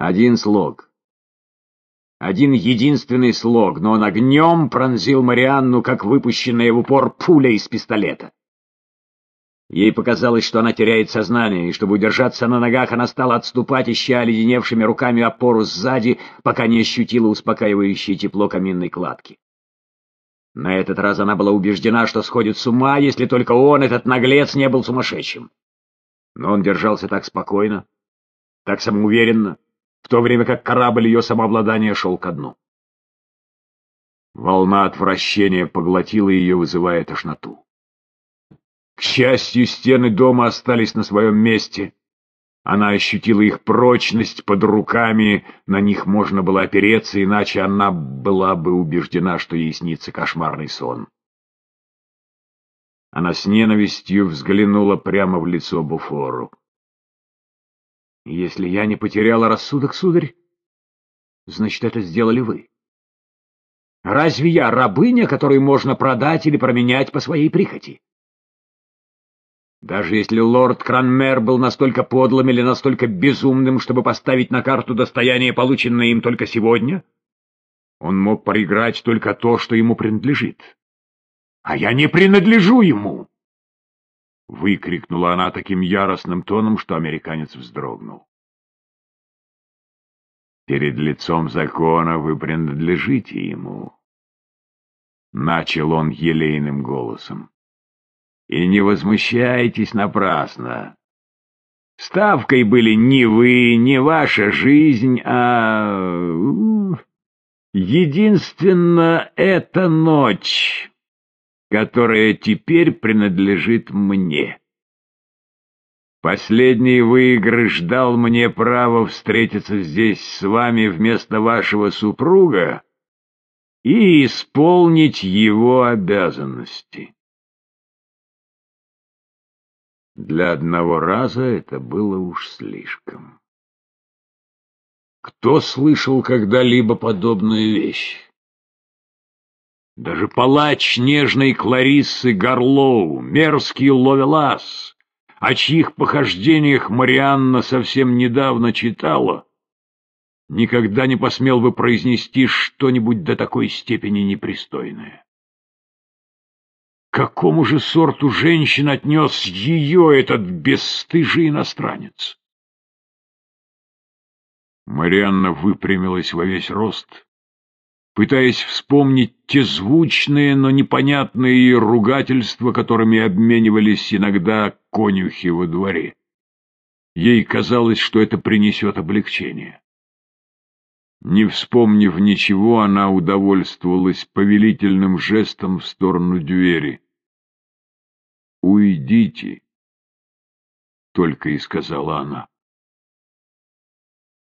Один слог. Один единственный слог, но он огнем пронзил Марианну, как выпущенная в упор пуля из пистолета. Ей показалось, что она теряет сознание, и чтобы удержаться на ногах, она стала отступать, ища оледеневшими руками опору сзади, пока не ощутила успокаивающее тепло каминной кладки. На этот раз она была убеждена, что сходит с ума, если только он, этот наглец, не был сумасшедшим. Но он держался так спокойно, так самоуверенно, то время как корабль ее самообладания шел ко дну. Волна отвращения поглотила ее, вызывая тошноту. К счастью, стены дома остались на своем месте. Она ощутила их прочность под руками, на них можно было опереться, иначе она была бы убеждена, что ей снится кошмарный сон. Она с ненавистью взглянула прямо в лицо Буфору. «Если я не потеряла рассудок, сударь, значит, это сделали вы. Разве я рабыня, которую можно продать или променять по своей прихоти?» Даже если лорд Кранмер был настолько подлым или настолько безумным, чтобы поставить на карту достояние, полученное им только сегодня, он мог проиграть только то, что ему принадлежит. А я не принадлежу ему! Выкрикнула она таким яростным тоном, что американец вздрогнул. Перед лицом закона вы принадлежите ему. Начал он елейным голосом. И не возмущайтесь напрасно. Ставкой были не вы, не ваша жизнь, а... Единственно эта ночь, которая теперь принадлежит мне. Последний выигрыш дал мне право встретиться здесь с вами вместо вашего супруга и исполнить его обязанности. Для одного раза это было уж слишком. Кто слышал когда-либо подобную вещь? Даже палач нежной Клариссы Горлоу, мерзкий Ловелас, о чьих похождениях Марианна совсем недавно читала, никогда не посмел бы произнести что-нибудь до такой степени непристойное какому же сорту женщин отнес ее этот бесстыжий иностранец? Марианна выпрямилась во весь рост, пытаясь вспомнить те звучные, но непонятные ругательства, которыми обменивались иногда конюхи во дворе. Ей казалось, что это принесет облегчение. Не вспомнив ничего, она удовольствовалась повелительным жестом в сторону двери. «Уйдите», — только и сказала она.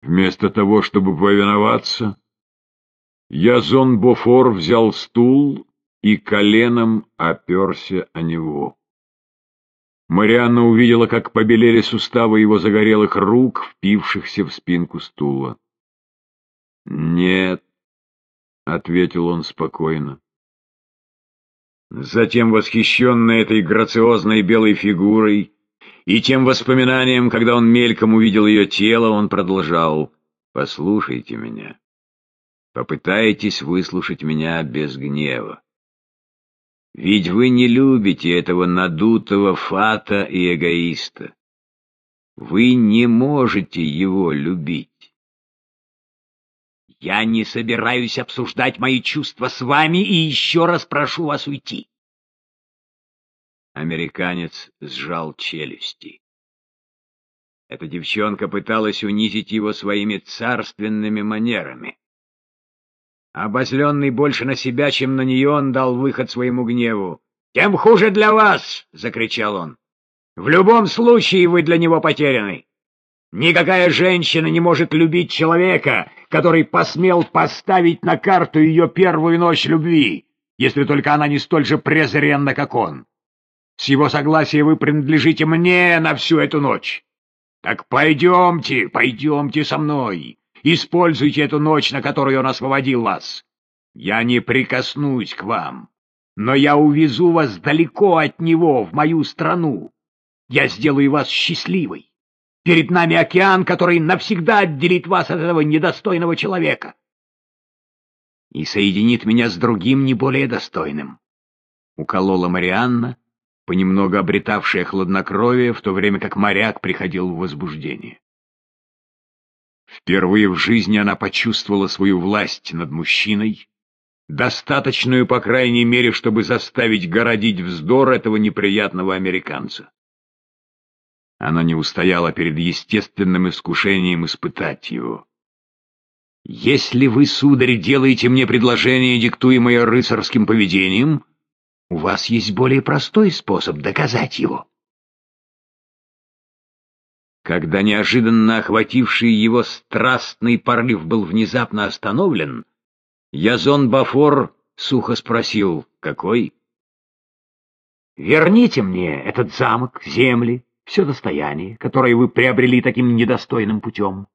Вместо того, чтобы повиноваться, Язон Бофор взял стул и коленом оперся о него. Марианна увидела, как побелели суставы его загорелых рук, впившихся в спинку стула. «Нет», — ответил он спокойно. Затем, восхищенный этой грациозной белой фигурой и тем воспоминанием, когда он мельком увидел ее тело, он продолжал «Послушайте меня. Попытайтесь выслушать меня без гнева. Ведь вы не любите этого надутого фата и эгоиста. Вы не можете его любить. Я не собираюсь обсуждать мои чувства с вами и еще раз прошу вас уйти. Американец сжал челюсти. Эта девчонка пыталась унизить его своими царственными манерами. Обозленный больше на себя, чем на нее, он дал выход своему гневу. «Тем хуже для вас!» — закричал он. «В любом случае вы для него потеряны. Никакая женщина не может любить человека, который посмел поставить на карту ее первую ночь любви, если только она не столь же презренна, как он. С его согласия вы принадлежите мне на всю эту ночь. Так пойдемте, пойдемте со мной. Используйте эту ночь, на которую он освободил вас. Я не прикоснусь к вам, но я увезу вас далеко от него, в мою страну. Я сделаю вас счастливой. Перед нами океан, который навсегда отделит вас от этого недостойного человека. И соединит меня с другим, не более достойным. Уколола Марианна, понемногу обретавшая хладнокровие, в то время как моряк приходил в возбуждение. Впервые в жизни она почувствовала свою власть над мужчиной, достаточную, по крайней мере, чтобы заставить городить вздор этого неприятного американца. Она не устояла перед естественным искушением испытать его. «Если вы, сударь, делаете мне предложение, диктуемое рыцарским поведением, у вас есть более простой способ доказать его». Когда неожиданно охвативший его страстный порыв был внезапно остановлен, Язон Бафор сухо спросил, какой? «Верните мне этот замок, земли, все достояние, которое вы приобрели таким недостойным путем.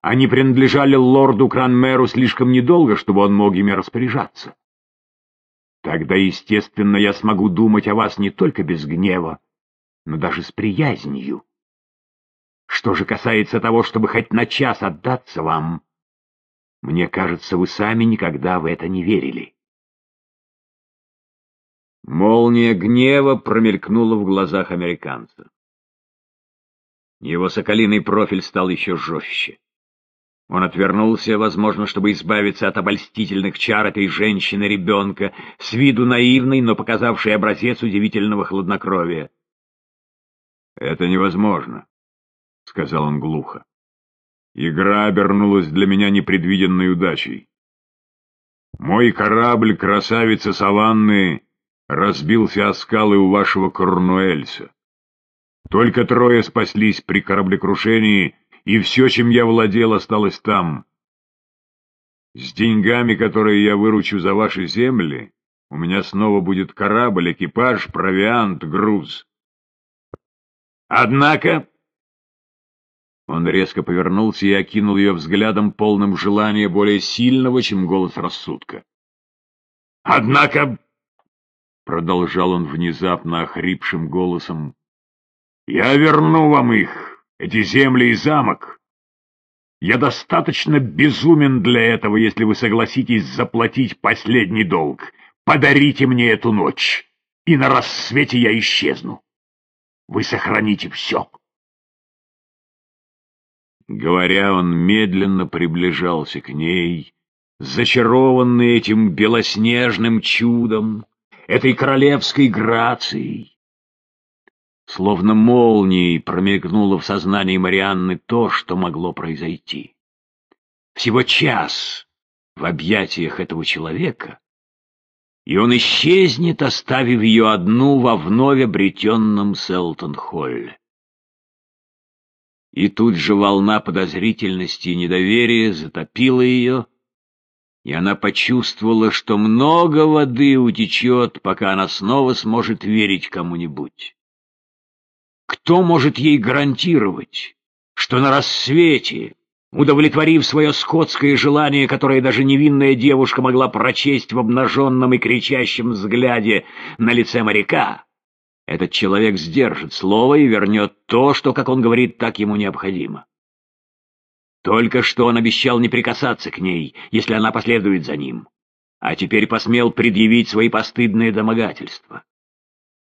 Они принадлежали лорду Кранмеру слишком недолго, чтобы он мог ими распоряжаться. Тогда, естественно, я смогу думать о вас не только без гнева, но даже с приязнью. Что же касается того, чтобы хоть на час отдаться вам, мне кажется, вы сами никогда в это не верили. Молния гнева промелькнула в глазах американца. Его соколиный профиль стал еще жестче. Он отвернулся, возможно, чтобы избавиться от обольстительных чар этой женщины-ребенка, с виду наивной, но показавшей образец удивительного хладнокровия. «Это невозможно», — сказал он глухо. «Игра обернулась для меня непредвиденной удачей. Мой корабль, красавица Саванны, разбился о скалы у вашего Корнуэльса. Только трое спаслись при кораблекрушении, и все, чем я владел, осталось там. С деньгами, которые я выручу за ваши земли, у меня снова будет корабль, экипаж, провиант, груз. Однако... Он резко повернулся и окинул ее взглядом, полным желания более сильного, чем голос рассудка. «Однако...» — продолжал он внезапно охрипшим голосом. Я верну вам их, эти земли и замок. Я достаточно безумен для этого, если вы согласитесь заплатить последний долг. Подарите мне эту ночь, и на рассвете я исчезну. Вы сохраните все. Говоря, он медленно приближался к ней, зачарованный этим белоснежным чудом, этой королевской грацией. Словно молнией промелькнуло в сознании Марианны то, что могло произойти. Всего час в объятиях этого человека, и он исчезнет, оставив ее одну во вновь обретенном Селтон-Холле. И тут же волна подозрительности и недоверия затопила ее, и она почувствовала, что много воды утечет, пока она снова сможет верить кому-нибудь. Кто может ей гарантировать, что на рассвете, удовлетворив свое скотское желание, которое даже невинная девушка могла прочесть в обнаженном и кричащем взгляде на лице моряка, этот человек сдержит слово и вернет то, что, как он говорит, так ему необходимо. Только что он обещал не прикасаться к ней, если она последует за ним, а теперь посмел предъявить свои постыдные домогательства.